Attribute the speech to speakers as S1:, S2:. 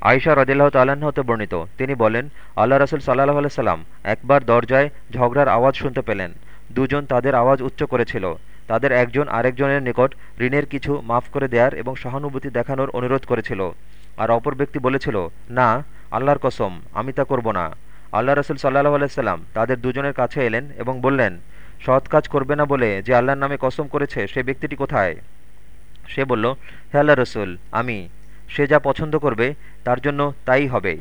S1: আয়সা রদিল্লাহ তাল্লাহ্ন হতে বর্ণিত। তিনি বলেন, আল্লাহ রসুল সাল্লাহ আলাইসাল্লাম একবার দরজায় ঝগড়ার আওয়াজ শুনতে পেলেন। দুজন তাদের আওয়াজ উচ্চ করেছিল। তাদের একজন আরেকজনের নিকট ঋণের কিছু মাফ করে দেয়ার এবং সহানুভূতি দেখানোর অনুরোধ করেছিল। আর অপর ব্যক্তি বলেছিল, না, আল্লাহর কসম, আমি তা করব না। আল্লাহ রসুল সাল্লাহ আলাইসাল্লাম তাদের দুজনের কাছে এলেন এবং বললেন, সৎ কাজ করবে না বলে যে আল্লাহর নামে কসম করেছে সে ব্যক্তিটি কোথায়? সে বলল, হে আল্লাহ রসুল, আমি। সে যা পছন্দ করবে তার জন্য তাই হবে।